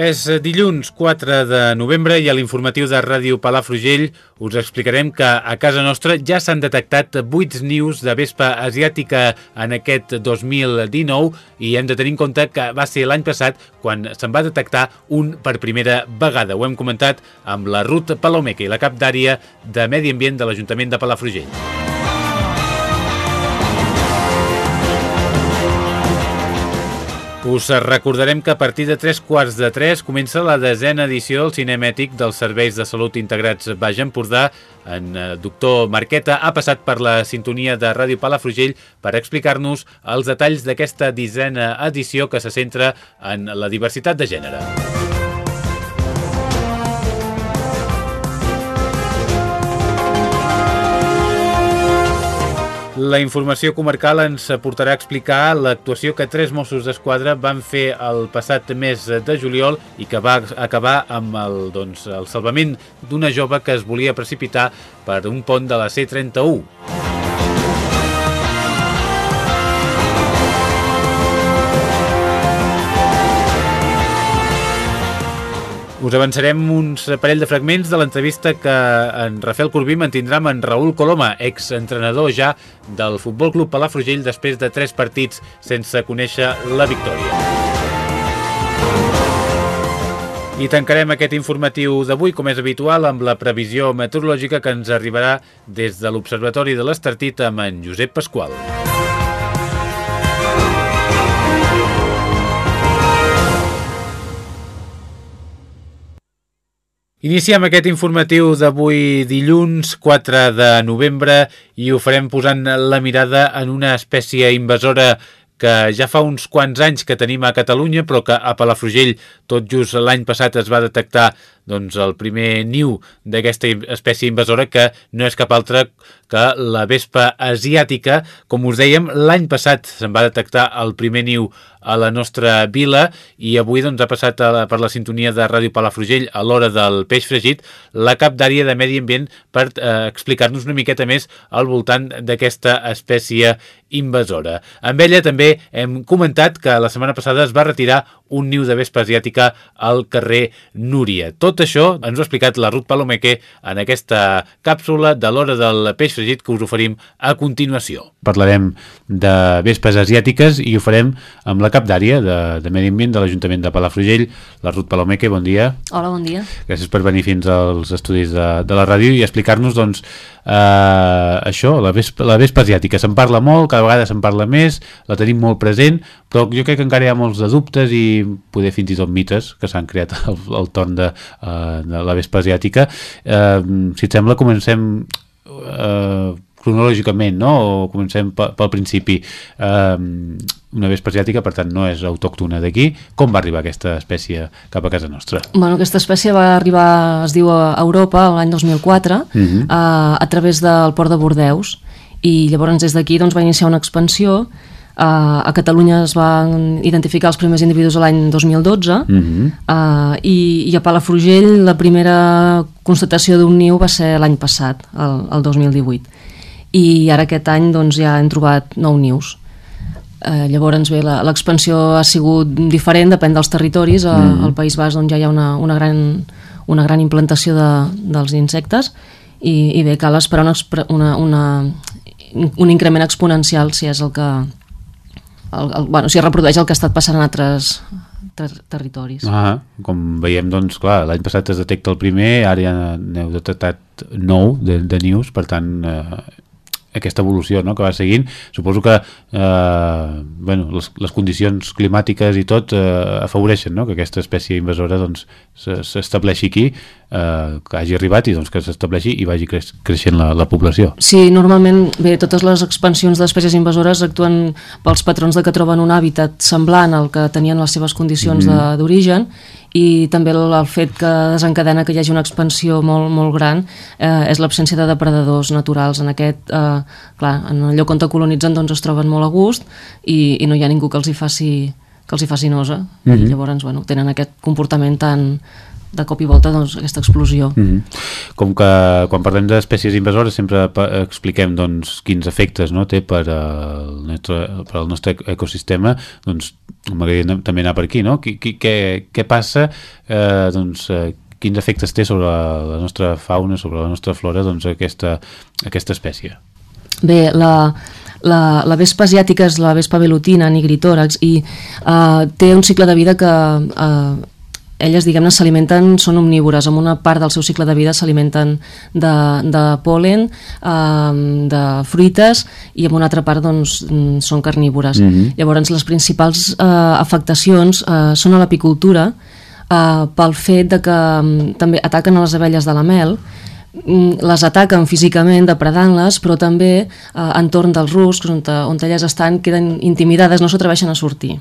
És dilluns 4 de novembre i a l'informatiu de Ràdio Palafrugell us explicarem que a casa nostra ja s'han detectat 8 nius de vespa asiàtica en aquest 2019 i hem de tenir en compte que va ser l'any passat quan se'n va detectar un per primera vegada. Ho hem comentat amb la Ruth Palomeca i la cap d'àrea de Medi Ambient de l'Ajuntament de Palafrugell. Us recordarem que a partir de tres quarts de tres comença la desena edició del Cinemètic dels Serveis de Salut Integrats Baix Empordà. En eh, doctor Marqueta ha passat per la sintonia de Ràdio Palafrugell per explicar-nos els detalls d'aquesta desena edició que se centra en la diversitat de gènere. La informació comarcal ens portarà a explicar l'actuació que tres Mossos d'Esquadra van fer el passat mes de juliol i que va acabar amb el, doncs, el salvament d'una jove que es volia precipitar per un pont de la C-31. Us avançarem uns parell de fragments de l'entrevista que en Rafael Corbí mantindrà amb en Raül Coloma, exentrenador ja del Futbol Club Palafrugell després de tres partits sense conèixer la victòria. I tancarem aquest informatiu d'avui, com és habitual, amb la previsió meteorològica que ens arribarà des de l'Observatori de l'Estartit amb en Josep Pasqual. Iniciem aquest informatiu d'avui dilluns 4 de novembre i ho farem posant la mirada en una espècie invasora que ja fa uns quants anys que tenim a Catalunya, però que a Palafrugell tot just l'any passat es va detectar doncs, el primer niu d'aquesta espècie invasora que no és cap altra que la vespa asiàtica. Com us dèiem, l'any passat se'n va detectar el primer niu a la nostra vila i avui doncs, ha passat la, per la sintonia de Ràdio Palafrugell a l'hora del peix fregit la cap d'àrea de Medi Ambient per eh, explicar-nos una miqueta més al voltant d'aquesta espècie invasora. Amb ella també hem comentat que la setmana passada es va retirar un niu de vespa asiàtica al carrer Núria. Tot això ens ho ha explicat la Ruth Palomeque en aquesta càpsula de l'hora del peix fregit que us oferim a continuació. Parlarem de vespes asiàtiques i ho farem amb la cap d'àrea de, de Medi Ambient de l'Ajuntament de Palafrugell, la Ruth Palomeque, bon dia. Hola, bon dia. Gràcies per venir fins als estudis de, de la ràdio i explicar-nos, doncs, eh, això, la vespa, la vespa asiàtica. Se'n parla molt, cada vegada se'n parla més, la tenim molt present, però jo crec que encara hi ha molts de dubtes i poder fins i tot mites que s'han creat al, al torn de, uh, de la vespa asiàtica. Eh, si et sembla, comencem... Eh, cronològicament, no? o comencem pel principi eh, una vespa asiàtica, per tant no és autòctona d'aquí com va arribar aquesta espècie cap a casa nostra? Bueno, aquesta espècie va arribar es diu a Europa l'any 2004 uh -huh. a, a través del port de Bordeus i llavors des d'aquí doncs, va iniciar una expansió Uh, a Catalunya es van identificar els primers individus l'any 2012 uh -huh. uh, i, i a Palafrugell la primera constatació d'un niu va ser l'any passat, el, el 2018 i ara aquest any doncs, ja hem trobat nou nius. Eh, llavors bé, l'expansió ha sigut diferent, depèn dels territoris. A, mm. Al País Basc doncs, ja hi ha una, una, gran, una gran implantació de, dels insectes i, i bé, cal esperar una, una, una, un increment exponencial si és el que el, el, bueno, si es reprodueix el que ha estat passant en altres ter territoris. Ah, com veiem, doncs, clar, l'any passat es detecta el primer, ara ja n'heu detectat nou de, de nius, per tant, eh, aquesta evolució no? que va seguint. Suposo que eh, bueno, les, les condicions climàtiques i tot eh, afavoreixen no? que aquesta espècie invasora doncs, s'estableixi aquí, eh, que hagi arribat i doncs, que s'estableixi i vagi creix, creixent la, la població. Sí, normalment, bé, totes les expansions d'espècies invasores actuen pels patrons de que troben un hàbitat semblant al que tenien les seves condicions mm d'origen i també el, el fet que desencadena que hi hagi una expansió molt, molt gran eh, és l'absència de depredadors naturals. En aquest, eh, clar, en el lloc on te colonitzen doncs, es troben molt a gust i, i no hi ha ningú que els hi faci que els hi faci nosa mm -hmm. i mhm. llavors bueno, tenen aquest comportament tan, de cop i volta doncs, aquesta explosió. Mm -hmm. Com que quan parlem d'espècies invasores sempre expliquem doncs, quins efectes no, té per al, nostre, per al nostre ecosistema, doncs m'agradaria també anar per aquí, no? Què, què, què passa, eh, doncs, eh, quins efectes té sobre la, nostra fauna, sobre la nostra flora, doncs, aquesta, aquesta espècie? Bé, la, la, la vespa asiàtica és la vespa velutina, nigritòrax, i uh, té un cicle de vida que uh, elles, diguem-ne, s'alimenten, són omnívores, amb una part del seu cicle de vida s'alimenten de, de polen, eh, de fruites, i amb una altra part, doncs, mm, són carnívores. Mm -hmm. Llavors, les principals eh, afectacions eh, són a l'apicultura, eh, pel fet de que mm, també ataquen a les abelles de la mel, mm, les ataquen físicament depredant-les però també eh, entorn dels ruscs on, on elles estan queden intimidades, no s'atreveixen a sortir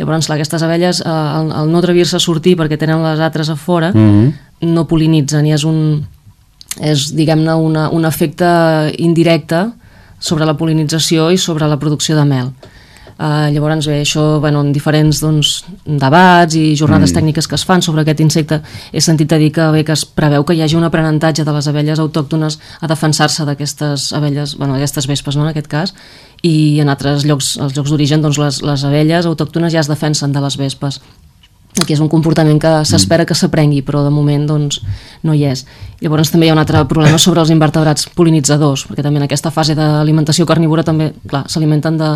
Llavors, clar, aquestes abelles, eh, al, al no atrevir-se a sortir perquè tenen les altres a fora, mm -hmm. no polinitzen i és un, és, diguem-ne, un efecte indirecte sobre la polinització i sobre la producció de mel. Uh, llavors, bé, això, bueno, en diferents doncs, debats i jornades mm. tècniques que es fan sobre aquest insecte, he sentit a dir que, bé, que es preveu que hi hagi un aprenentatge de les abelles autòctones a defensar-se d'aquestes abelles, bueno, d'aquestes vespes, no, en aquest cas, i en altres llocs, els llocs d'origen doncs les, les abelles autòctones ja es defensen de les vespes aquí és un comportament que s'espera que s'aprengui però de moment doncs no hi és llavors també hi ha un altre problema sobre els invertebrats polinitzadors perquè també en aquesta fase d'alimentació carnívora també s'alimenten de,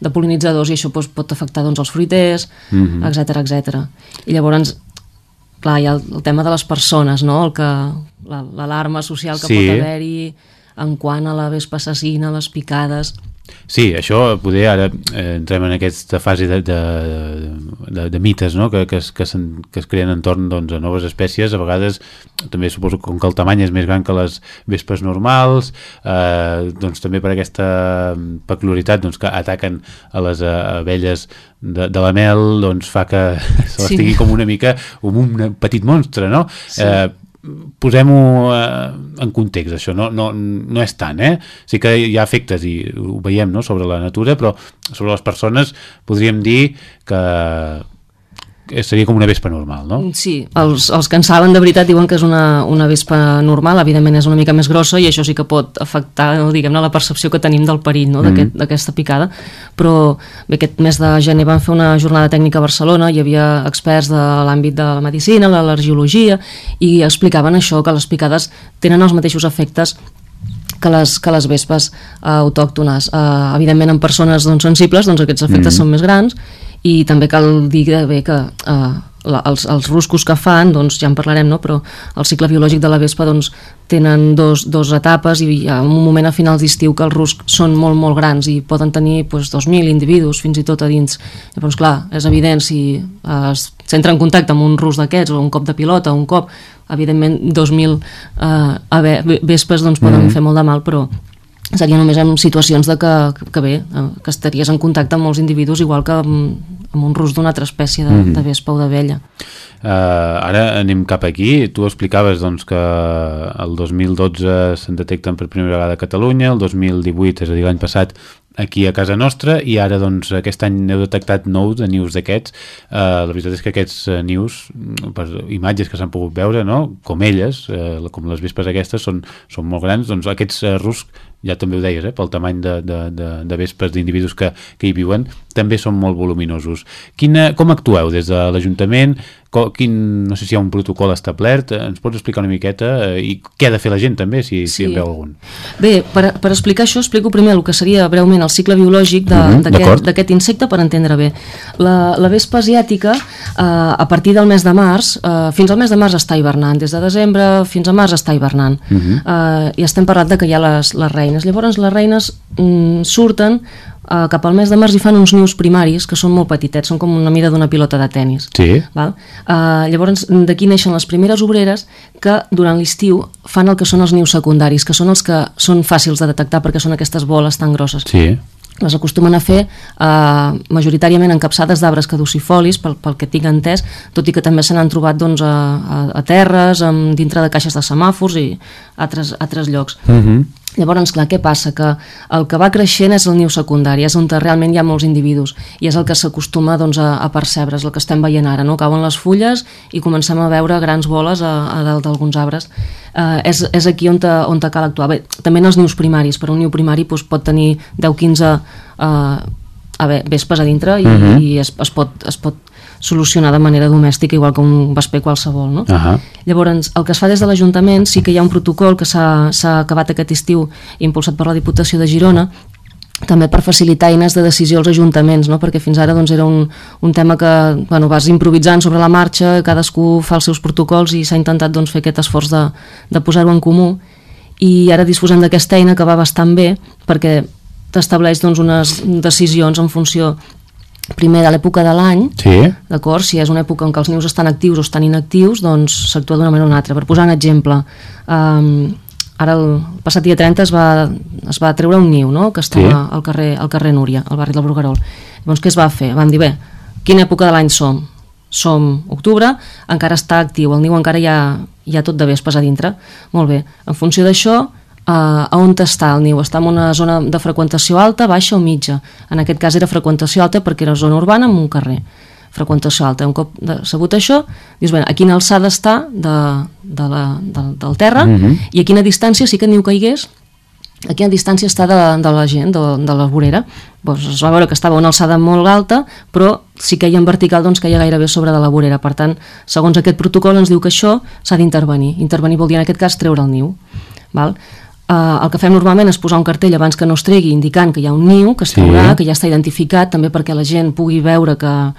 de polinitzadors i això doncs, pot afectar doncs, els fruiters etc mm etc. i llavors clar, hi ha el, el tema de les persones no? el que l'alarma social que sí. pot haver-hi en quant a la vespa assassina, les picades Sí, això poder ara eh, entrem en aquesta fase de, de, de, de mites no? que, que, es, que, que es creen entorn doncs, a noves espècies, a vegades també suposo que com que el tamany és més gran que les vespes normals, eh, doncs també per aquesta peculiaritat doncs, que ataquen a les eh, abelles de, de la mel doncs fa que se les sí. tingui com una mica com un petit monstre, no? Sí. Eh, posem-ho eh, en context, això no, no, no és tant, eh? Sí que hi ha efectes i ho veiem no? sobre la natura, però sobre les persones podríem dir que seria com una vespa normal, no? Sí, els, els que en saben de veritat diuen que és una, una vespa normal, evidentment és una mica més grossa i això sí que pot afectar, diguem-ne, la percepció que tenim del perill no? d'aquesta mm -hmm. Aquest, picada, però bé, aquest mes de gener van fer una jornada tècnica a Barcelona, hi havia experts de l'àmbit de la medicina, l'al·lergiologia, i explicaven això, que les picades tenen els mateixos efectes que les, que les vespes eh, autòctones. Eh, evidentment, en persones doncs, sensibles doncs, aquests efectes mm -hmm. són més grans i també cal dir bé que eh, la, els, els ruscos que fan, doncs ja en parlarem, no? però el cicle biològic de la vespa doncs, tenen dos, dos etapes i hi ha un moment a finals d'estiu que els ruscs són molt, molt grans i poden tenir doncs, 2.000 individus fins i tot a dins. Llavors, clar, és evident, si eh, s'entra en contacte amb un rus d'aquests o un cop de pilota un cop, evidentment 2.000 eh, vespes doncs, poden mm -hmm. fer molt de mal, però seria només en situacions de que, que bé, eh, que estaries en contacte amb molts individus igual que amb, amb un rus d'una altra espècie de, mm -hmm. de vespa o d'abella. Uh, ara anem cap aquí. Tu explicaves doncs, que el 2012 se'n detecten per primera vegada a Catalunya, el 2018, és a dir, l'any passat, aquí a casa nostra i ara doncs aquest any heu detectat nou de nius d'aquests uh, la veritat és que aquests nius per imatges que s'han pogut veure no? com elles, uh, com les vespes aquestes són, són molt grans, doncs aquests uh, ruscs ja també ho deies, eh, pel tamany de, de, de, de vespes d'individus que, que hi viuen, també són molt voluminosos. Quina, com actueu des de l'Ajuntament? Quin, no sé si hi ha un protocol establert, ens pots explicar una miqueta eh, i què ha de fer la gent també, si, sí. si en veu algun? Bé, per, per explicar això explico primer el que seria breument el cicle biològic mhm, d'aquest uh -huh, insecte per entendre bé. La, la vespa asiàtica, eh, a partir del mes de març, eh, fins al mes de març està hivernant, des de desembre fins a març està hivernant, uh mhm. -huh. eh, i estem parlant de que hi ha les, les reines reines. Llavors les reines mm, surten eh, cap al mes de març i fan uns nius primaris que són molt petitets, són com una mida d'una pilota de tennis. Sí. Val? Eh, llavors d'aquí neixen les primeres obreres que durant l'estiu fan el que són els nius secundaris, que són els que són fàcils de detectar perquè són aquestes boles tan grosses. Sí. Les acostumen a fer eh, majoritàriament encapçades d'arbres caducifolis, pel, pel que tinc entès, tot i que també se n'han trobat doncs, a, a, a terres, amb, dintre de caixes de semàfors i altres, altres llocs. Uh -huh. Llavors, clar, què passa? Que el que va creixent és el niu secundari, és on realment hi ha molts individus i és el que s'acostuma doncs, a, a percebre, és el que estem veient ara, no? Cauen les fulles i comencem a veure grans boles a, a dalt d'alguns arbres. Eh, és, és aquí on, te, on te cal actuar. Bé, també en els nius primaris, però un niu primari doncs, pot tenir 10-15 eh, a veure, vespes a dintre i, uh -huh. i es, es, pot, es pot solucionar de manera domèstica, igual que un vesper qualsevol. No? Uh -huh. Llavors, el que es fa des de l'Ajuntament sí que hi ha un protocol que s'ha acabat aquest estiu impulsat per la Diputació de Girona també per facilitar eines de decisió als ajuntaments, no? perquè fins ara doncs, era un, un tema que bueno, vas improvisant sobre la marxa, cadascú fa els seus protocols i s'ha intentat doncs, fer aquest esforç de, de posar-ho en comú i ara disposem d'aquesta eina que va bastant bé perquè t'estableix doncs, unes decisions en funció primer de l'època de l'any, sí. d'acord? Si és una època en què els nius estan actius o estan inactius, doncs s'actua d'una manera o una altra. Per posar un exemple, um, ara el passat dia 30 es va, es va treure un niu, no?, que estava sí. al, carrer, al carrer Núria, al barri del Bruguerol. Llavors, què es va fer? Vam dir, bé, quina època de l'any som? Som octubre, encara està actiu, el niu encara hi ha, hi ha tot de vespes a dintre. Molt bé, en funció d'això, Uh, a on està el niu? Està en una zona de freqüentació alta, baixa o mitja? En aquest cas era freqüentació alta perquè era zona urbana amb un carrer. Freqüentació alta. Un cop de, sabut això, dius, bé, a quina alçada està de, de la, de, del terra uh Mhm. -huh. i a quina distància, si aquest niu caigués, a quina distància està de, de la gent, de, de la vorera. Doncs es va veure que estava a una alçada molt alta, però si queia en vertical doncs queia gairebé sobre de la vorera. Per tant, segons aquest protocol ens diu que això s'ha d'intervenir. Intervenir vol dir en aquest cas treure el niu. Val? Uh, el que fem normalment és posar un cartell abans que no es tregui indicant que hi ha un niu, que es Sí. traurà, que ja està identificat, també perquè la gent pugui veure que,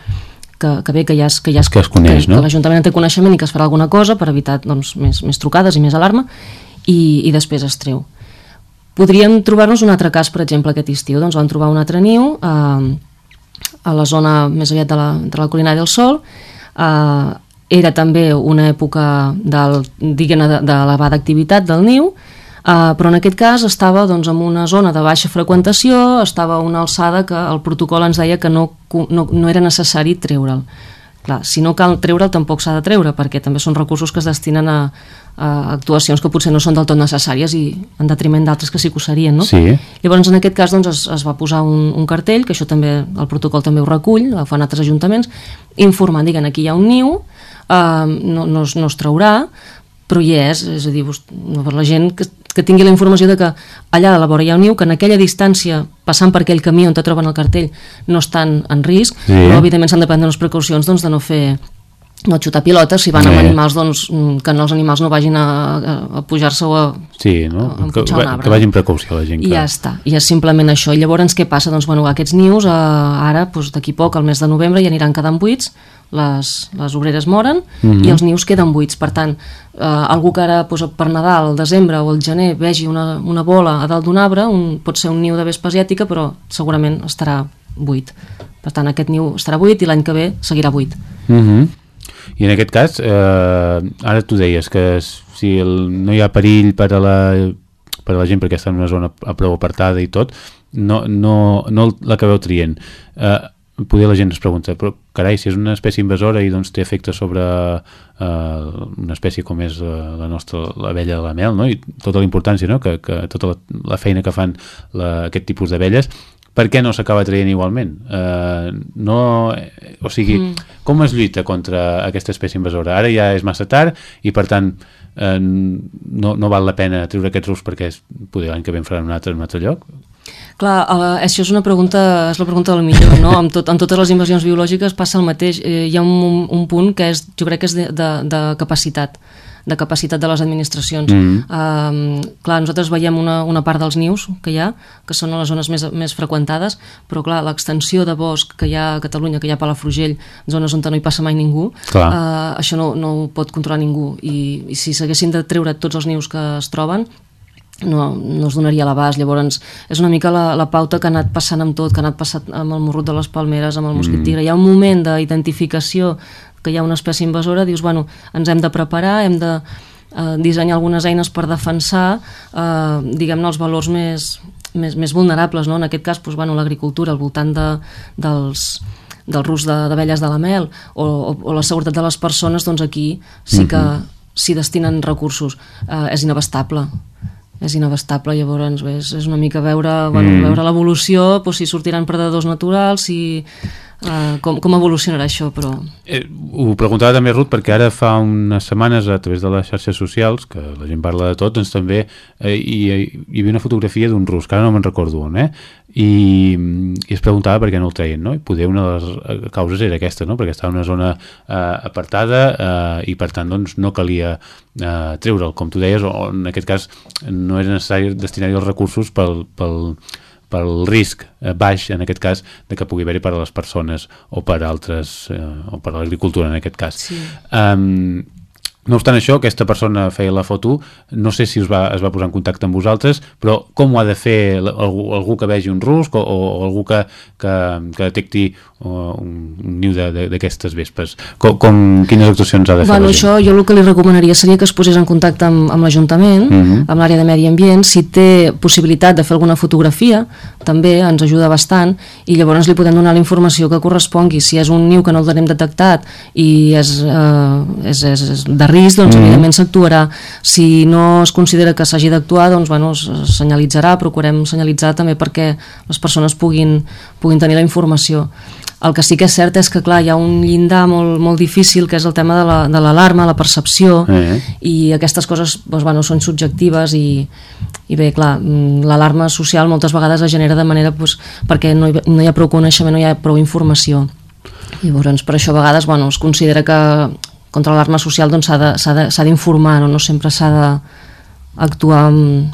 que, que bé, que ja es, que ja es, Que es coneix, que, no? que l'Ajuntament en té coneixement i que es farà alguna cosa per evitar doncs, més, més trucades i més alarma i, i després es treu. Podríem trobar-nos un altre cas, per exemple, aquest estiu. Doncs van trobar un altre niu eh, a la zona més aviat de la, de la Colinà del Sol. Eh, era també una època del, diguem de, d'elevada activitat del niu, eh, però en aquest cas estava doncs, en una zona de baixa freqüentació, estava a una alçada que el protocol ens deia que no, no, no era necessari treure'l. Clar, si no cal treure'l tampoc s'ha de treure perquè també són recursos que es destinen a, a actuacions que potser no són del tot necessàries i en detriment d'altres que sí que ho serien, no? Sí. Llavors en aquest cas doncs, es, es va posar un, un cartell, que això també el protocol també ho recull, ho fan altres ajuntaments, informant, diguen, aquí hi ha un niu, eh, no, no, es, no es traurà, però hi és, és a dir, la gent que, que tingui la informació de que allà a la vora hi ha un niu, que en aquella distància, passant per aquell camí on te troben el cartell, no estan en risc, Sí. però evidentment s'han de prendre unes precaucions doncs, de no fer no xutar pilotes, si van amb animals doncs, mm, que no, els animals no vagin a, a, a pujar-se o a, Sí, no? Em Que, pujar un arbre. que vagin precaució la gent. i Que... ja està, i és simplement això. I llavors què passa? Doncs bueno, aquests nius eh, ara, doncs, d'aquí poc, al mes de novembre, ja aniran quedant buits, les, les obreres moren Mhm. i els nius queden buits. Per tant, eh, algú que ara doncs, per Nadal, al desembre o al gener vegi una, una bola a dalt d'un arbre, un, pot ser un niu de vespa asiàtica, però segurament estarà buit. Per tant, aquest niu estarà buit i l'any que ve seguirà buit. Uh I en aquest cas, eh, ara tu deies que si el, no hi ha perill per a la per a la gent perquè està en una zona a prou apartada i tot, no, no, no l'acabeu traient. Eh, poder la gent es pregunta, però carai, si és una espècie invasora i doncs té efecte sobre eh, una espècie com és eh, la nostra l'abella de la mel, no? i tota la importància, no? que, que tota la, la feina que fan la, aquest tipus d'abelles, per què no s'acaba traient igualment? Eh, no, eh, o sigui, mm. Com es lluita contra aquesta espècie invasora? Ara ja és massa tard i per tant eh, no, no val la pena treure aquests rus perquè és, poder l'any que ve en faran un altre un altre lloc? Clar, uh, això és una pregunta, és la pregunta del millor, no? Amb, tot, amb totes les invasions biològiques passa el mateix. Eh, hi ha un, un punt que és, jo crec que és de, de, de capacitat de capacitat de les administracions. Mm. Um, clar, nosaltres veiem una, una part dels nius que hi ha, que són a les zones més, més freqüentades, però clar, l'extensió de bosc que hi ha a Catalunya, que hi ha a Palafrugell, zones on no hi passa mai ningú, Clar. uh, això no, no ho pot controlar ningú. I, i si s'haguessin de treure tots els nius que es troben, no, no es donaria l'abast, llavors és una mica la, la pauta que ha anat passant amb tot, que ha anat passant amb el morrut de les palmeres, amb el mosquit tigre, hi ha un moment d'identificació que hi ha una espècie invasora, dius, bueno, ens hem de preparar, hem de eh, dissenyar algunes eines per defensar, eh, diguem-ne, els valors més, més, més vulnerables, no? en aquest cas, doncs, bueno, l'agricultura, al voltant de, dels, del rus d'abelles de, de la mel o, o, o la seguretat de les persones, doncs aquí sí que uh -huh. s'hi destinen recursos. Eh, és inabastable és inabastable, llavors bé, és, és una mica veure, bueno, mm. veure l'evolució, doncs, si sortiran predadors naturals, si, uh, com, com evolucionarà això, però... Eh, ho preguntava també, Ruth, perquè ara fa unes setmanes, a través de les xarxes socials, que la gent parla de tot, doncs també eh, hi, hi havia una fotografia d'un rus, que ara no me'n recordo on, eh? i, i es preguntava per què no el treien, no? I poder una de les eh, causes era aquesta, no? Perquè estava en una zona eh, apartada eh, i per tant doncs, no calia eh, treure'l, com tu deies, o en aquest cas no era necessari destinar-hi els recursos pel, pel, pel risc eh, baix, en aquest cas, de que pugui haver-hi per a les persones o per altres, eh, o per a l'agricultura, en aquest cas. Sí. Um, no obstant això, aquesta persona feia la foto, no sé si us va, es va posar en contacte amb vosaltres, però com ho ha de fer algú, algú que vegi un rusc o, o algú que, que, que detecti un, un niu d'aquestes vespes? Com, com, quines actuacions ha de fer bueno, Això jo el que li recomanaria seria que es posés en contacte amb, amb l'Ajuntament, uh mhm. -huh. amb l'àrea de Medi Ambient, si té possibilitat de fer alguna fotografia, també ens ajuda bastant, i llavors li podem donar la informació que correspongui. Si és un niu que no el tenim detectat i és, eh, és, és, és de risc, doncs mm. evidentment s'actuarà. Si no es considera que s'hagi d'actuar, doncs bueno, es senyalitzarà, procurem senyalitzar també perquè les persones puguin, puguin tenir la informació. El que sí que és cert és que, clar, hi ha un llindar molt, molt difícil, que és el tema de l'alarma, la, de la percepció, eh. i aquestes coses doncs, bueno, són subjectives i, i bé, clar, l'alarma social moltes vegades es genera de manera doncs, perquè no hi, no hi ha prou coneixement, no hi ha prou informació. I llavors, per això a vegades bueno, es considera que contra l'alarma social doncs, s'ha d'informar, no? no sempre s'ha d'actuar amb,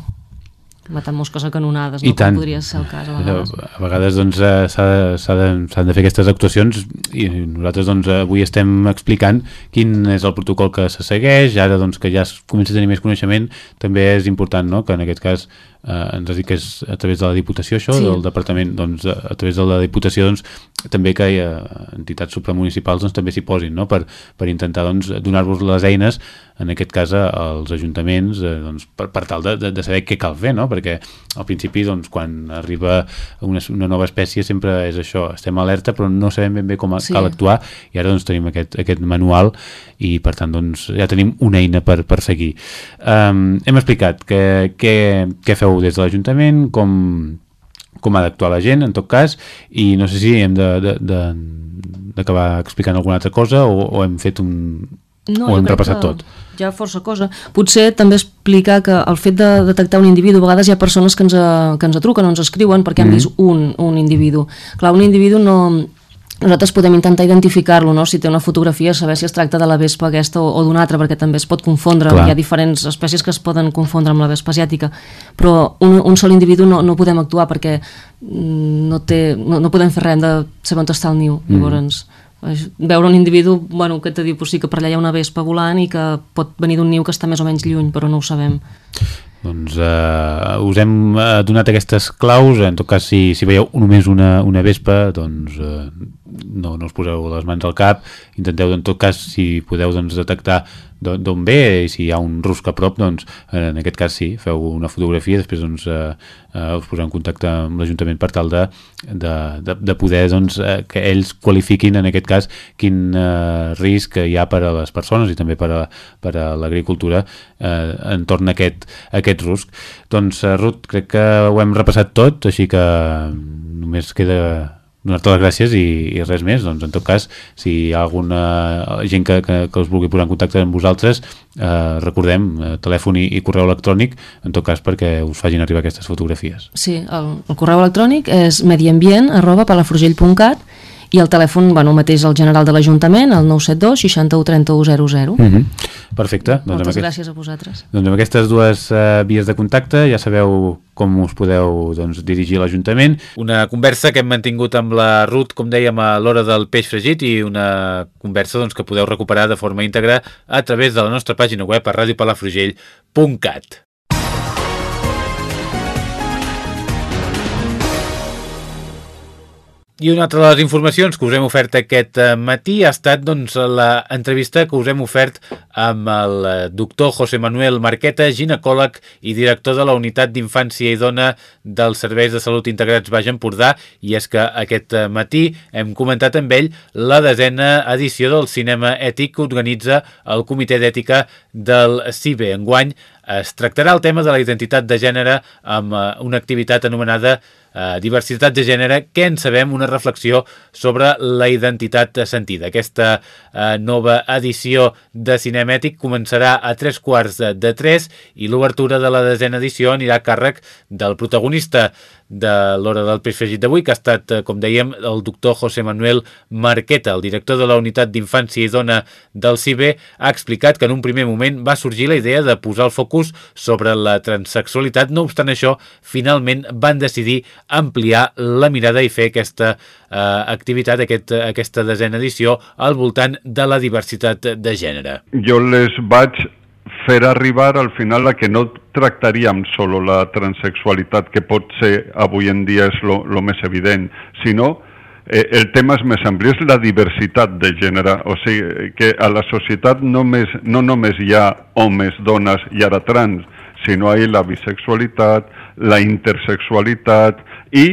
matant mosques a canonades, no? I tant. com podria ser el cas a vegades. A vegades doncs, eh, s'han de, de, de fer aquestes actuacions i nosaltres doncs, avui estem explicant quin és el protocol que se segueix, ara doncs, que ja es comença a tenir més coneixement, també és important no? que en aquest cas eh, ens has dit que és a través de la Diputació això, sí. del Departament, doncs a través de la Diputació doncs, també que hi ha entitats supramunicipals doncs, també s'hi posin no? per, per intentar doncs, donar-vos les eines en aquest cas als ajuntaments eh, doncs, per, per tal de, de, de saber què cal fer, no? perquè al principi doncs, quan arriba una, una nova espècie sempre és això, estem alerta però no sabem ben bé com sí. cal actuar i ara doncs, tenim aquest, aquest manual i per tant doncs, ja tenim una eina per, per seguir. Um, hem explicat què, què, què feu des de l'Ajuntament, com, com ha d'actuar la gent, en tot cas, i no sé si hem d'acabar explicant alguna altra cosa o, o hem fet un, no, o hem repassat tot? Hi ha força cosa. Potser també explicar que el fet de detectar un individu, a vegades hi ha persones que ens, que ens truquen o ens escriuen perquè mm -hmm. han vist un, un individu. Clar, un individu no, nosaltres podem intentar identificar-lo, no? si té una fotografia, saber si es tracta de la vespa aquesta o, o d'una altra, perquè també es pot confondre, Clar. hi ha diferents espècies que es poden confondre amb la vespa asiàtica, però un, un sol individu no, no podem actuar perquè mm, no, té, no, no podem fer res, de saber on està el niu, mm. llavors veure un individu bueno, que te diu pues sí, que per allà hi ha una vespa volant i que pot venir d'un niu que està més o menys lluny, però no ho sabem. Doncs eh, us hem eh, donat aquestes claus, en tot cas si, si veieu només una, una vespa, doncs eh, no, no us poseu les mans al cap, intenteu en tot cas si podeu doncs, detectar d'on ve i si hi ha un rusc a prop, doncs en aquest cas sí, feu una fotografia, després doncs, eh, eh, us poseu en contacte amb l'Ajuntament per tal de, de, de, de poder doncs, eh, que ells qualifiquin en aquest cas quin eh, risc hi ha per a les persones i també per a, per a l'agricultura eh, entorn a aquest, a aquest rusc. Doncs eh, Ruth, crec que ho hem repassat tot, així que només queda donar-te les gràcies i, i res més, doncs en tot cas si hi ha alguna gent que, que, que us vulgui posar en contacte amb vosaltres eh, recordem, eh, telèfon i, i correu electrònic en tot cas perquè us facin arribar aquestes fotografies. Sí, el, el correu electrònic és mediambient arroba palafrugell.cat i el telèfon, bueno, mateix el general de l'Ajuntament, el 972 61 31 00. Mm -hmm. Perfecte. Doncs Moltes aquest... gràcies a vosaltres. Doncs amb aquestes dues uh, vies de contacte ja sabeu com us podeu doncs, dirigir a l'Ajuntament. Una conversa que hem mantingut amb la Ruth, com dèiem, a l'hora del peix fregit i una conversa doncs, que podeu recuperar de forma íntegra a través de la nostra pàgina web a radiopalafrugell.cat. I una altra de les informacions que us hem ofert aquest eh, matí ha estat doncs, l'entrevista que us hem ofert amb el eh, doctor José Manuel Marqueta, ginecòleg i director de la Unitat d'Infància i Dona dels Serveis de Salut Integrats Baix Empordà, i és que aquest eh, matí hem comentat amb ell la desena edició del cinema ètic que organitza el Comitè d'Ètica del CIBE. Enguany es tractarà el tema de la identitat de gènere amb una activitat anomenada eh, diversitat de gènere, què en sabem? Una reflexió sobre la identitat sentida. Aquesta eh, nova edició de Cinemètic començarà a tres quarts de tres i l'obertura de la desena edició anirà a càrrec del protagonista de l'hora del peix fregit d'avui, que ha estat, eh, com dèiem, el doctor José Manuel Marqueta, el director de la Unitat d'Infància i Dona del CIBE, ha explicat que en un primer moment va sorgir la idea de posar el focus sobre la transexualitat. No obstant això, finalment van decidir ampliar la mirada i fer aquesta eh, activitat, aquest, aquesta desena edició, al voltant de la diversitat de gènere. Jo les vaig fer arribar al final a que no tractaríem solo la transexualitat, que pot ser avui en dia és lo més evident, sinó eh, el tema és més ampli, és la diversitat de gènere, o sigui, que a la societat només, no només hi ha homes, dones i ara trans, sinó hi ha la bisexualitat, la intersexualitat i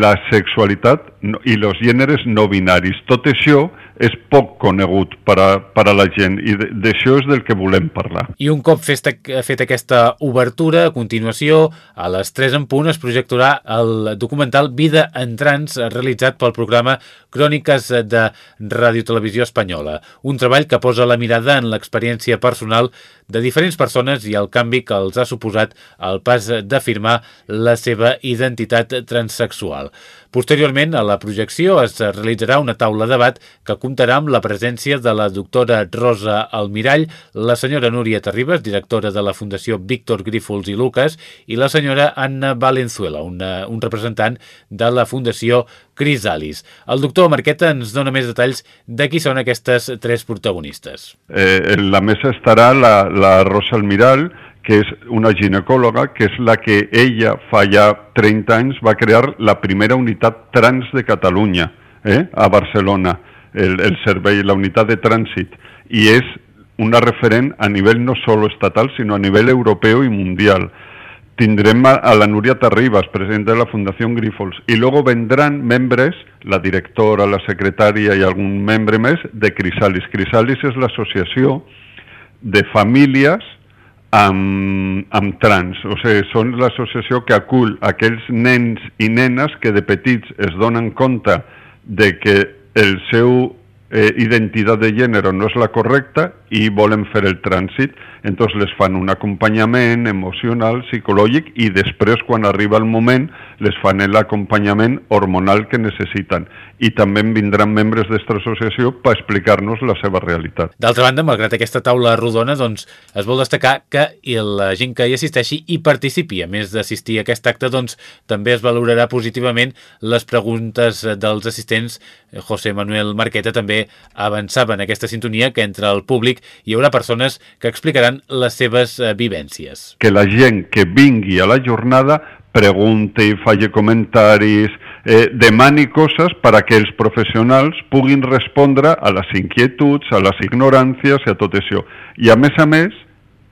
la sexualitat i els gèneres no binaris. Tot això és poc conegut per a, per a la gent i d'això és del que volem parlar. I un cop fet, fet aquesta obertura, a continuació, a les 3 en punt es projectarà el documental Vida en Trans realitzat pel programa Cròniques de Ràdio Televisió Espanyola, un treball que posa la mirada en l'experiència personal de diferents persones i el canvi que els ha suposat el pas d'afirmar la seva identitat transsexual. Posteriorment, a la projecció es realitzarà una taula de debat que comptarà amb la presència de la doctora Rosa Almirall, la senyora Núria Terribas, directora de la Fundació Víctor Grífols i Lucas, i la senyora Anna Valenzuela, una, un representant de la Fundació Crisalis. El doctor Marqueta ens dona més detalls de qui són aquestes tres protagonistes. Eh, en la mesa estarà la, la Rosa Almirall, que és una ginecòloga, que és la que ella fa ja 30 anys va crear la primera unitat trans de Catalunya, eh? a Barcelona, el, el servei, la unitat de trànsit, i és una referent a nivell no solo estatal, sinó a nivell europeu i mundial. Tindrem a, a la Núria Terribas, presidenta de la Fundació Grífols, i luego vendran membres, la directora, la secretària i algun membre més, de Crisalis. Crisalis és l'associació de famílies amb, amb trans. O sigui, són l'associació que acull aquells nens i nenes que de petits es donen compte de que el seu eh, identitat de gènere no és la correcta i volen fer el trànsit, entonces les fan un acompanyament emocional, psicològic i després, quan arriba el moment, les fan l'acompanyament hormonal que necessiten. I també vindran membres d'esta associació per explicar-nos la seva realitat. D'altra banda, malgrat aquesta taula rodona, doncs, es vol destacar que la gent que hi assisteixi i participi. A més d'assistir a aquest acte, doncs, també es valorarà positivament les preguntes dels assistents. José Manuel Marqueta també avançava en aquesta sintonia que entre el públic hi haurà persones que explicaran les seves eh, vivències. Que la gent que vingui a la jornada pregunti, faci comentaris, eh, demani coses per a que els professionals puguin respondre a les inquietuds, a les ignoràncies i a tot això. I a més a més,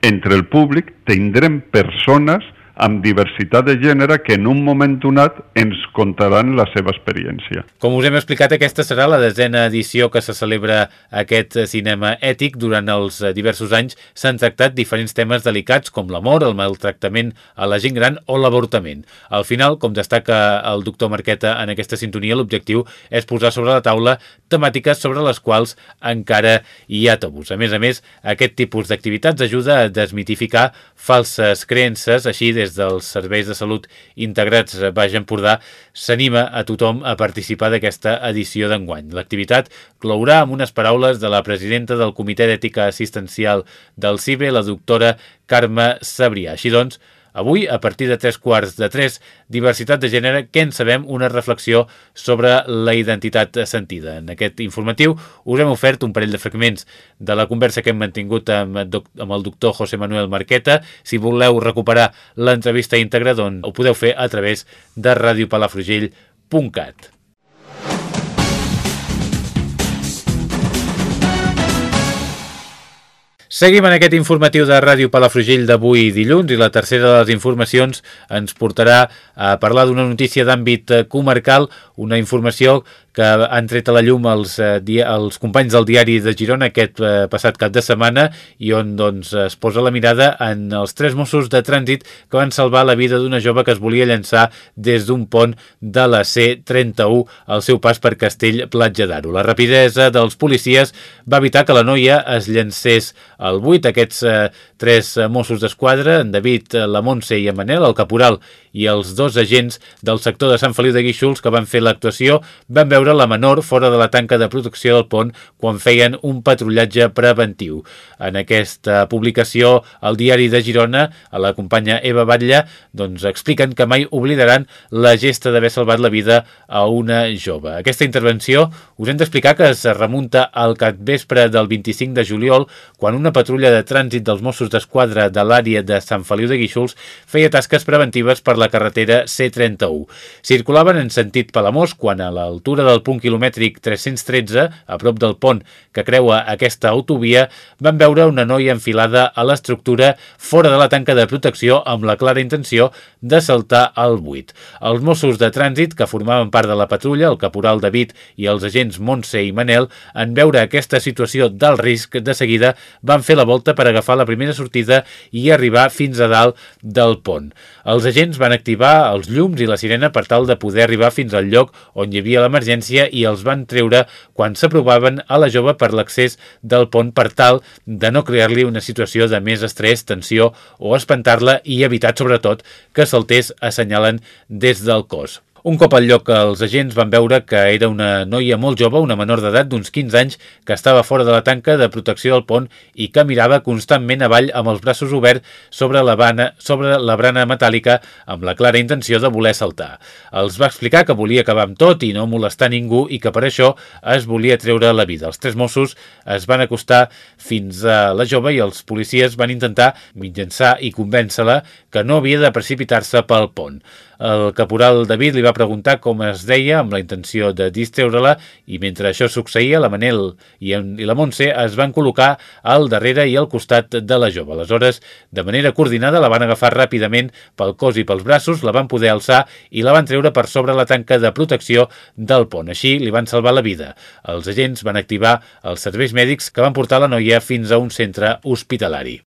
entre el públic tindrem persones amb diversitat de gènere que en un moment donat ens contaran la seva experiència. Com us hem explicat, aquesta serà la desena edició que se celebra aquest cinema ètic. Durant els diversos anys s'han tractat diferents temes delicats com l'amor, el maltractament a la gent gran o l'avortament. Al final, com destaca el doctor Marqueta en aquesta sintonia, l'objectiu és posar sobre la taula temàtiques sobre les quals encara hi ha tabús. A més a més, aquest tipus d'activitats ajuda a desmitificar falses creences, així des dels serveis de salut integrats Baix Empordà s'anima a tothom a participar d'aquesta edició d'enguany. L'activitat clourà amb unes paraules de la presidenta del Comitè d'Ètica Assistencial del CIBE, la doctora Carme Sabrià. Així doncs, Avui, a partir de tres quarts de tres, diversitat de gènere, què en sabem? Una reflexió sobre la identitat sentida. En aquest informatiu us hem ofert un parell de fragments de la conversa que hem mantingut amb, amb el doctor José Manuel Marqueta. Si voleu recuperar l'entrevista íntegra, doncs ho podeu fer a través de radiopalafrugell.cat. Seguim en aquest informatiu de Ràdio Palafrugell d'avui dilluns i la tercera de les informacions ens portarà a parlar d'una notícia d'àmbit comarcal, una informació que han tret a la llum els, eh, els companys del diari de Girona aquest eh, passat cap de setmana i on doncs, es posa la mirada en els tres Mossos de trànsit que van salvar la vida d'una jove que es volia llançar des d'un pont de la C-31 al seu pas per Castell Platja d'Aro. La rapidesa dels policies va evitar que la noia es llancés al buit. Aquests eh, tres Mossos d'Esquadra, en David, la Montse i en Manel, el caporal i els dos agents del sector de Sant Feliu de Guíxols que van fer l'actuació van veure la menor fora de la tanca de protecció del pont quan feien un patrullatge preventiu. En aquesta publicació al diari de Girona, a la companya Eva Batlle, doncs expliquen que mai oblidaran la gesta d'haver salvat la vida a una jove. Aquesta intervenció us hem d'explicar que es remunta al capvespre del 25 de juliol, quan una patrulla de trànsit dels Mossos d'Esquadra de l'àrea de Sant Feliu de Guíxols feia tasques preventives per la carretera C31. Circulaven en sentit Palamós quan a l'altura del punt quilomètric 313, a prop del pont que creua aquesta autovia, van veure una noia enfilada a l'estructura fora de la tanca de protecció amb la clara intenció de saltar al buit. Els Mossos de trànsit, que formaven part de la patrulla, el caporal David i els agents Montse i Manel, en veure aquesta situació d'alt risc, de seguida van fer la volta per agafar la primera sortida i arribar fins a dalt del pont. Els agents van activar els llums i la sirena per tal de poder arribar fins al lloc on hi havia l'emergència i els van treure quan s'aprovaven a la jove per l'accés del pont per tal de no crear-li una situació de més estrès, tensió o espantar-la i evitar sobretot que saltés assenyalen des del cos. Un cop al lloc, els agents van veure que era una noia molt jove, una menor d'edat d'uns 15 anys, que estava fora de la tanca de protecció del pont i que mirava constantment avall amb els braços oberts sobre la, bana, sobre la brana metàl·lica amb la clara intenció de voler saltar. Els va explicar que volia acabar amb tot i no molestar ningú i que per això es volia treure la vida. Els tres Mossos es van acostar fins a la jove i els policies van intentar mitjançar i convèncer-la que no havia de precipitar-se pel pont. El caporal David li va preguntar com es deia amb la intenció de distreure-la i mentre això succeïa la Manel i, la Montse es van col·locar al darrere i al costat de la jove. Aleshores, de manera coordinada la van agafar ràpidament pel cos i pels braços, la van poder alçar i la van treure per sobre la tanca de protecció del pont. Així li van salvar la vida. Els agents van activar els serveis mèdics que van portar la noia fins a un centre hospitalari.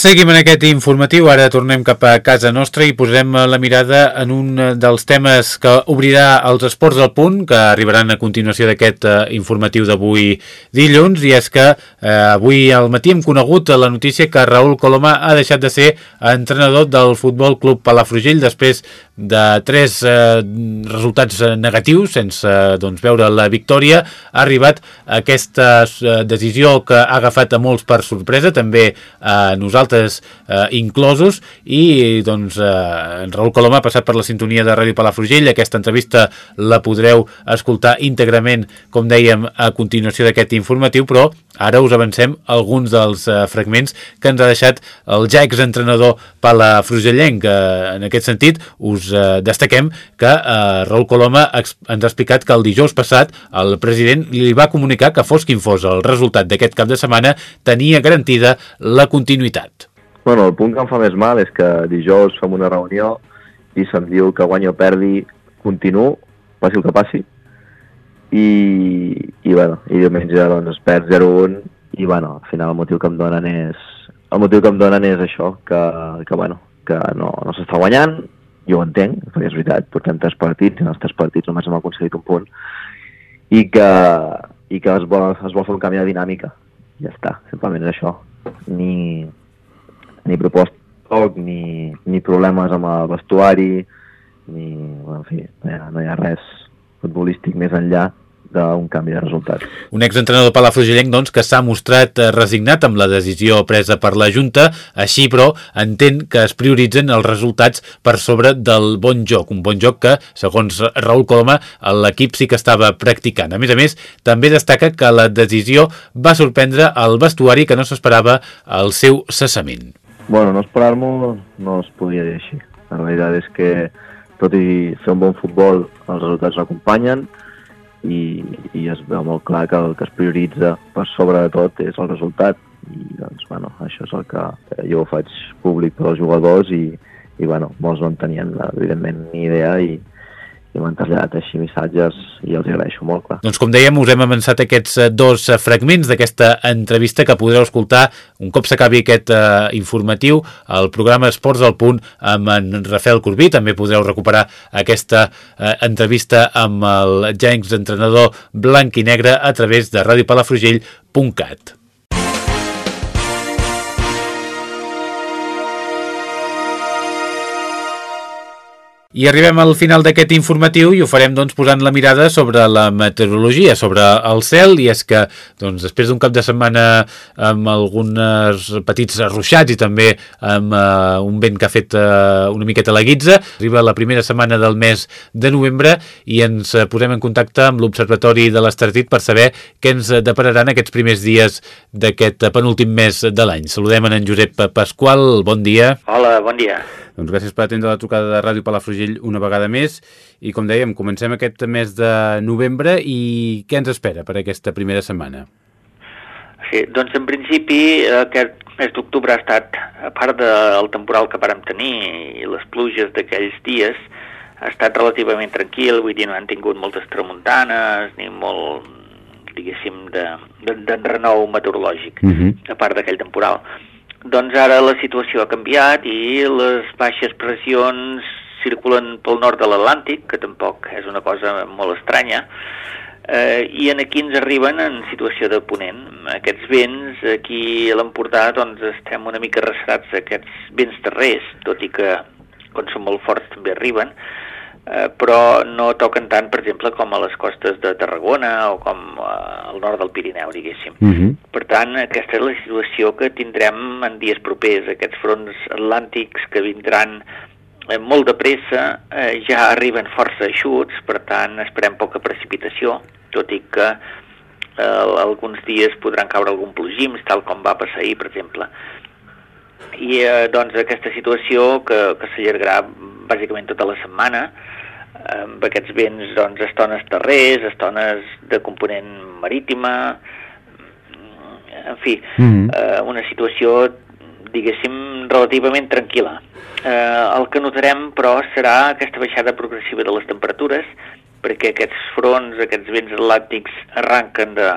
Seguim en aquest informatiu, ara tornem cap a casa nostra i posarem la mirada en un dels temes que obrirà els esports del punt, que arribaran a continuació d'aquest uh, informatiu d'avui dilluns, i és que uh, avui al matí hem conegut la notícia que Raül Coloma ha deixat de ser entrenador del Futbol Club Palafrugell després de tres uh, resultats negatius, sense uh, doncs, veure la victòria, ha arribat aquesta decisió que ha agafat a molts per sorpresa, també a nosaltres nosaltres eh, inclosos. I doncs eh, en Raül Coloma ha passat per la sintonia de Ràdio Palafrugell. Aquesta entrevista la podreu escoltar íntegrament com dèiem a continuació d'aquest informatiu però ara us avancem alguns dels eh, fragments que ens ha deixat el ja exentrenador palafrugellenc eh, en aquest sentit us eh, destaquem que eh, Raül Coloma ens ha explicat que el dijous passat el president li va comunicar que fos quin fos el resultat d'aquest cap de setmana tenia garantida la continuïtat. Bueno, el punt que em fa més mal és que dijous fem una reunió i se'm diu que guanyo o perdi, continuo, passi el que passi, i, i, bueno, i diumenge doncs, es perd 0-1 i bueno, al final el motiu que em donen és el motiu que em donen és això, que, que, bueno, que no, no s'està guanyant, jo ho entenc, perquè és veritat, portem tres partits en els tres partits només hem aconseguit un punt. I que, i que es, vol, es vol fer un canvi de dinàmica. Ja està, simplement és això. Ni, ni proposta ni, ni problemes amb el vestuari, ni, en fi, no hi ha, no hi ha res futbolístic més enllà d'un canvi de resultat. Un exentrenador palafrugellenc doncs, que s'ha mostrat eh, resignat amb la decisió presa per la Junta, així però entén que es prioritzen els resultats per sobre del bon joc, un bon joc que, segons Raül Coloma, l'equip sí que estava practicant. A més a més, també destaca que la decisió va sorprendre el vestuari que no s'esperava el seu cessament. Bueno, no esperar-m'ho no es podia dir així. La veritat és que tot i fer un bon futbol, els resultats l'acompanyen i, i es veu molt clar que el que es prioritza per sobre de tot és el resultat. I doncs, bueno, això és el que jo faig públic per als jugadors i, i bueno, molts no en tenien evidentment ni idea i, i m'han traslladat així missatges i els agraeixo molt, clar. Doncs com dèiem, us hem avançat aquests eh, dos eh, fragments d'aquesta entrevista que podreu escoltar un cop s'acabi aquest uh, informatiu al programa Esports al Punt amb en Rafael Corbí. També podreu recuperar aquesta uh, entrevista amb el ja entrenador blanc i negre a través de radiopalafrugell.cat. I arribem al final d'aquest informatiu i ho farem doncs, posant la mirada sobre la meteorologia, sobre el cel, i és que doncs, després d'un cap de setmana amb alguns petits arruixats i també amb uh, un vent que ha fet uh, una miqueta la guitza, arriba la primera setmana del mes de novembre i ens posem en contacte amb l'Observatori de l'Estartit per saber què ens depararan aquests primers dies d'aquest penúltim mes de l'any. Saludem en Josep Pasqual, bon dia. Hola, bon dia. Doncs gràcies per atendre la trucada de Ràdio Palafrugell una vegada més i com dèiem, comencem aquest mes de novembre i què ens espera per aquesta primera setmana? Sí, doncs en principi aquest mes d'octubre ha estat, a part del temporal que vàrem tenir i les pluges d'aquells dies, ha estat relativament tranquil, vull dir, no han tingut moltes tramuntanes ni molt, diguéssim, de, de, de renou meteorològic, uh -huh. a part d'aquell temporal. Doncs ara la situació ha canviat i les baixes pressions circulen pel nord de l'Atlàntic, que tampoc és una cosa molt estranya, eh, i en aquí ens arriben en situació de ponent. Aquests vents, aquí a l'Empordà, doncs estem una mica recerats aquests vents terrers, tot i que quan són molt forts també arriben, eh, però no toquen tant, per exemple, com a les costes de Tarragona o com eh, al nord del Pirineu, diguéssim. Uh mhm. -huh. Per tant, aquesta és la situació que tindrem en dies propers. Aquests fronts atlàntics que vindran eh, molt de pressa, eh, ja arriben força eixuts, per tant, esperem poca precipitació, tot i que eh, alguns dies podran caure algun plogims, tal com va passar ahir, per exemple. I eh, doncs aquesta situació que, que s'allargarà bàsicament tota la setmana, amb aquests vents, doncs, estones terrers, estones de component marítima, en fi, mm -hmm. eh, una situació, diguéssim, relativament tranquil·la. Eh, el que notarem, però, serà aquesta baixada progressiva de les temperatures, perquè aquests fronts, aquests vents atlàntics arranquen de,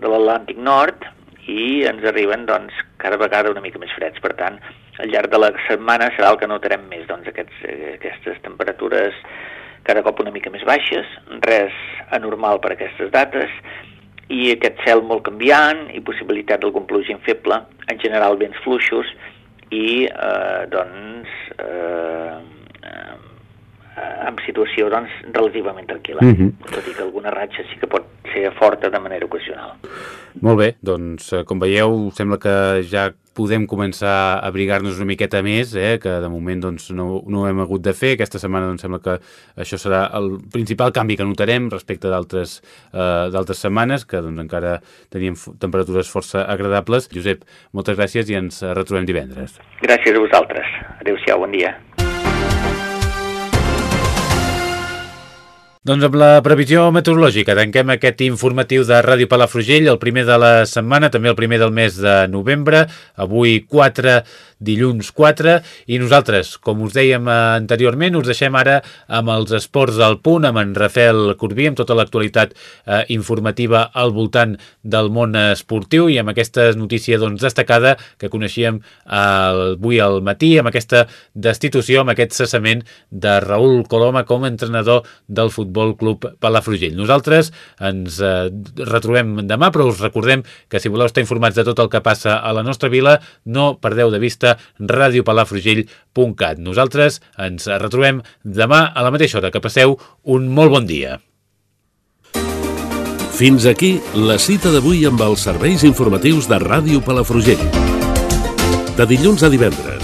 de l'Atlàntic Nord i ens arriben, doncs, cada vegada una mica més freds. Per tant, al llarg de la setmana serà el que notarem més, doncs, aquests, aquestes temperatures cada cop una mica més baixes, res anormal per aquestes dates, i aquest cel molt canviant i possibilitat d'algun plugin feble, en general vents fluixos i eh, doncs eh, eh, amb situació doncs, relativament tranquil·la, mm -hmm. tot i que alguna ratxa sí que pot ser forta de manera ocasional. Molt bé, doncs eh, com veieu sembla que ja podem començar a abrigar-nos una miqueta més, eh, que de moment doncs, no, no ho hem hagut de fer. Aquesta setmana doncs, sembla que això serà el principal canvi que notarem respecte d'altres eh, setmanes, que doncs, encara teníem temperatures força agradables. Josep, moltes gràcies i ens retrobem divendres. Gràcies a vosaltres. Adéu-siau, bon dia. Doncs amb la previsió meteorològica tanquem aquest informatiu de Ràdio Palafrugell, el primer de la setmana, també el primer del mes de novembre, avui 4 dilluns 4 i nosaltres, com us dèiem anteriorment, us deixem ara amb els esports del punt, amb en Rafael Corbí, amb tota l'actualitat eh, informativa al voltant del món esportiu. I amb aquesta notícia doncs, destacada que coneixíem eh, avui al matí, amb aquesta destitució, amb aquest cessament de Raül Coloma com a entrenador del Futbol Club Palafrugell. Nosaltres ens eh, retrobem demà, però us recordem que si voleu estar informats de tot el que passa a la nostra vila, no perdeu de vista radiopalafrugell.cat. Nosaltres ens retrobem demà a la mateixa hora. Que passeu un molt bon dia. Fins aquí la cita d'avui amb els serveis informatius de Ràdio Palafrugell. De dilluns a divendres,